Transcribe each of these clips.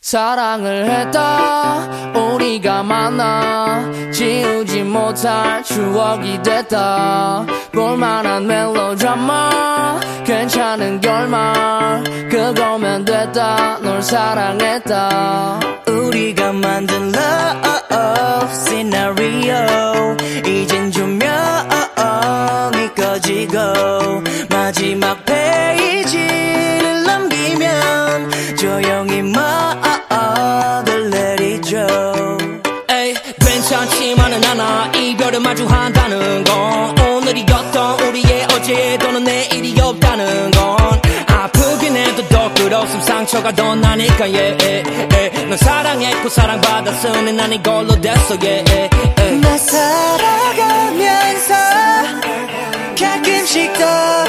사랑을 했다. 우리가 만나 지우지 못할 추억이 됐다. 볼만한 멜로드라마 괜찮은 결말 그거면 됐다. 널 사랑했다. 우리가 만든 love scenario 이젠 조명이 꺼지고 마지막 이별을 마주한다는 건 오늘이었던 우리의 어제 또는 내일이 없다는 건 아프긴 해도 더 끌었음 상처가 더 나니까 yeah, yeah, yeah. 널 사랑했고 사랑받았으니 난 이걸로 됐어 yeah, yeah, yeah. 나 살아가면서 가끔씩 떠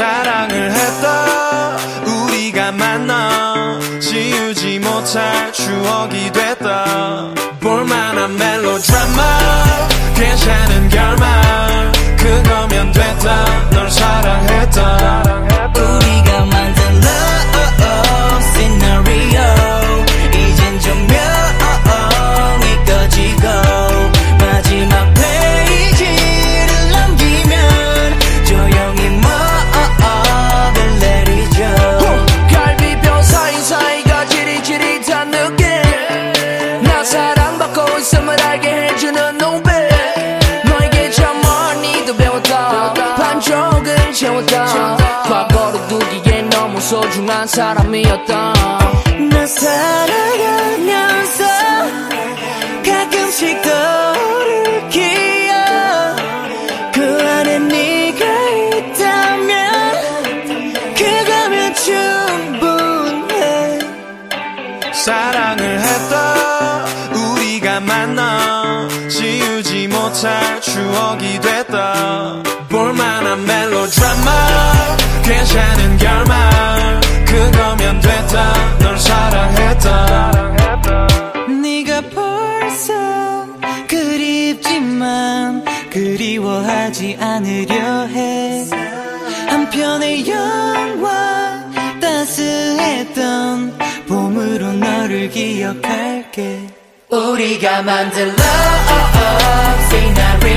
사랑을 했다. 우리가 만나 지우지 못할 추억이 됐다. 볼만한 소중한 사람이었다 나 살아가면서 가끔씩 떠오를 기억. 그 안에 네가 있다면 그거면 충분해. 사랑을 했다 우리가 만나 지우지 못할 추억이 됐다 볼만한 멜로드라마 괜찮은 그리워하지 않으려 해. 한편의 영화 따스했던 봄으로 너를 기억할게. 우리가 만든 love scenario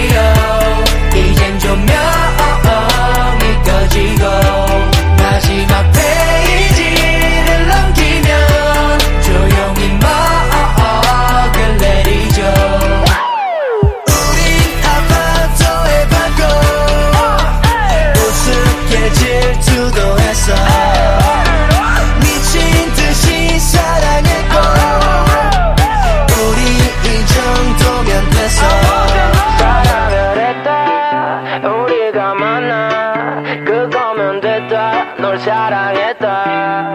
우리가 만나 그거면 됐다. 널 사랑했다